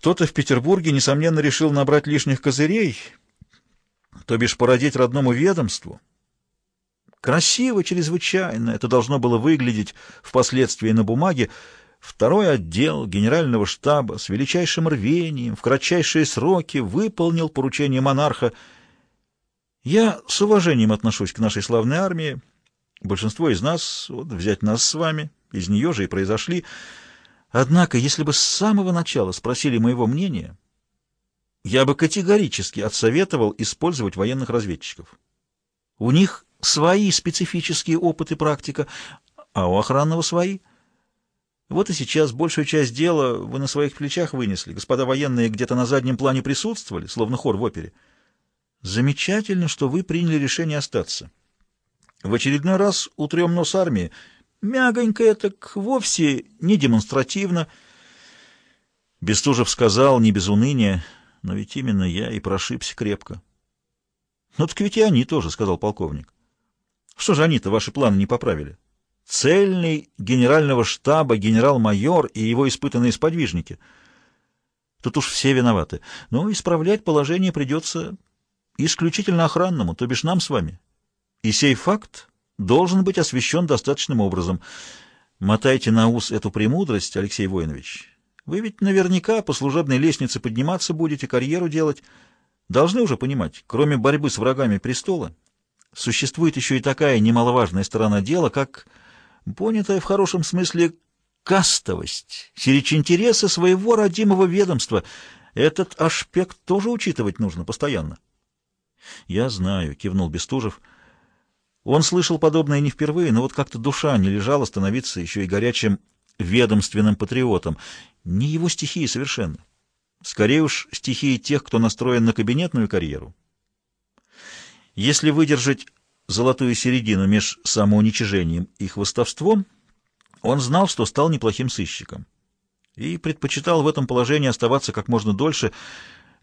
Кто-то в Петербурге, несомненно, решил набрать лишних козырей, то бишь породить родному ведомству. Красиво чрезвычайно это должно было выглядеть впоследствии на бумаге. Второй отдел генерального штаба с величайшим рвением в кратчайшие сроки выполнил поручение монарха. Я с уважением отношусь к нашей славной армии. Большинство из нас, вот взять нас с вами, из нее же и произошли. Однако, если бы с самого начала спросили моего мнения, я бы категорически отсоветовал использовать военных разведчиков. У них свои специфические опыты практика, а у охранного свои. Вот и сейчас большую часть дела вы на своих плечах вынесли. Господа военные где-то на заднем плане присутствовали, словно хор в опере. Замечательно, что вы приняли решение остаться. В очередной раз утрем нос армии. Мягонько так вовсе не демонстративно. Бестужев сказал, не без уныния, но ведь именно я и прошибся крепко. — Ну так ведь и они тоже, — сказал полковник. Что же они-то ваши планы не поправили? Цельный генерального штаба генерал-майор и его испытанные сподвижники. Тут уж все виноваты. Но исправлять положение придется исключительно охранному, то бишь нам с вами. И сей факт должен быть освещен достаточным образом. Мотайте на ус эту премудрость, Алексей Воинович. Вы ведь наверняка по служебной лестнице подниматься будете, карьеру делать. Должны уже понимать, кроме борьбы с врагами престола, существует еще и такая немаловажная сторона дела, как, понятая в хорошем смысле, кастовость, сиречь интересы своего родимого ведомства. Этот аспект тоже учитывать нужно постоянно. — Я знаю, — кивнул Бестужев. Он слышал подобное не впервые, но вот как-то душа не лежала становиться еще и горячим ведомственным патриотом. Не его стихии совершенно. Скорее уж стихии тех, кто настроен на кабинетную карьеру. Если выдержать золотую середину меж самоуничижением и хвостовством, он знал, что стал неплохим сыщиком. И предпочитал в этом положении оставаться как можно дольше.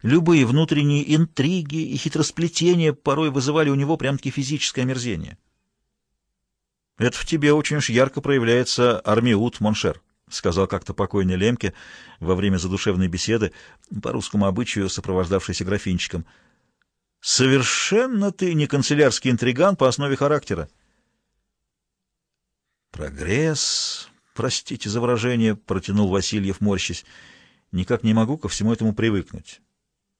Любые внутренние интриги и хитросплетения порой вызывали у него прям-таки физическое омерзение. «Это в тебе очень уж ярко проявляется армеут, mon cher», — сказал как-то покойный Лемке во время задушевной беседы, по русскому обычаю сопровождавшейся графинчиком — Совершенно ты не канцелярский интриган по основе характера. Прогресс, простите за выражение, протянул Васильев, морщись. Никак не могу ко всему этому привыкнуть.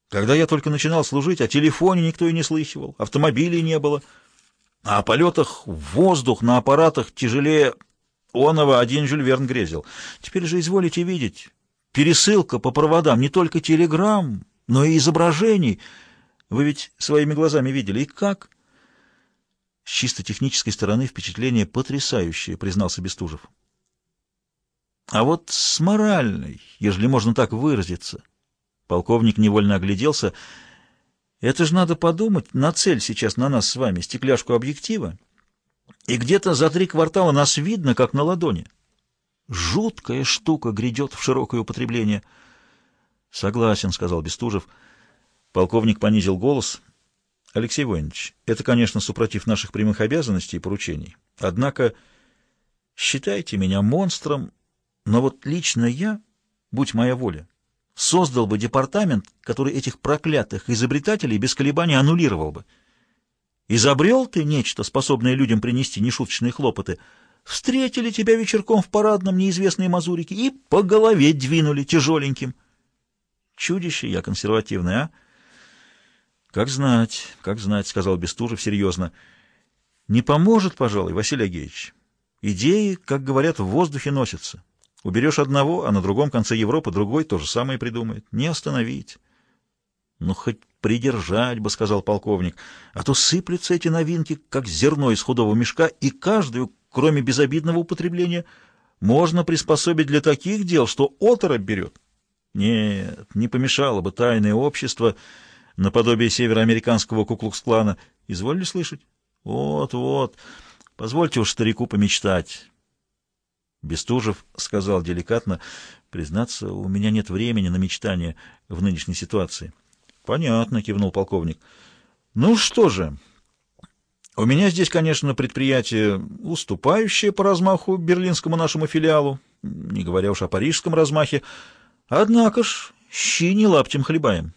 Когда я только начинал служить, о телефоне никто и не слыхивал, автомобилей не было, а о полетах в воздух на аппаратах тяжелее оного один Жюль Верн грезил. Теперь же изволите видеть, пересылка по проводам не только телеграмм, но и изображений — вы ведь своими глазами видели. И как? С чисто технической стороны впечатление потрясающее, признался Бестужев. А вот с моральной, ежели можно так выразиться. Полковник невольно огляделся. Это же надо подумать, на цель сейчас на нас с вами, стекляшку объектива, и где-то за три квартала нас видно, как на ладони. Жуткая штука грядет в широкое употребление. — Согласен, — сказал Бестужев, — Полковник понизил голос. Алексей Воинович, это, конечно, супротив наших прямых обязанностей и поручений. Однако считайте меня монстром, но вот лично я, будь моя воля, создал бы департамент, который этих проклятых изобретателей без колебаний аннулировал бы. Изобрел ты нечто, способное людям принести нешуточные хлопоты, встретили тебя вечерком в парадном неизвестные мазурики и по голове двинули тяжеленьким. Чудище я консервативный, а? Как знать, как знать, сказал Бестужев серьезно. Не поможет, пожалуй, Василий Агеевич. Идеи, как говорят, в воздухе носятся. Уберешь одного, а на другом конце Европы другой то же самое придумает. Не остановить. Ну, хоть придержать бы, сказал полковник, а то сыплются эти новинки, как зерно из худого мешка, и каждую, кроме безобидного употребления, можно приспособить для таких дел, что оторопь берет. Нет, не помешало бы тайное общество наподобие североамериканского куклукс-клана. Изволили слышать? Вот, вот. Позвольте уж старику помечтать. Бестужев сказал деликатно, признаться, у меня нет времени на мечтания в нынешней ситуации. Понятно, кивнул полковник. Ну что же, у меня здесь, конечно, предприятие уступающее по размаху берлинскому нашему филиалу, не говоря уж о парижском размахе, однако ж щи не лаптем хлебаем.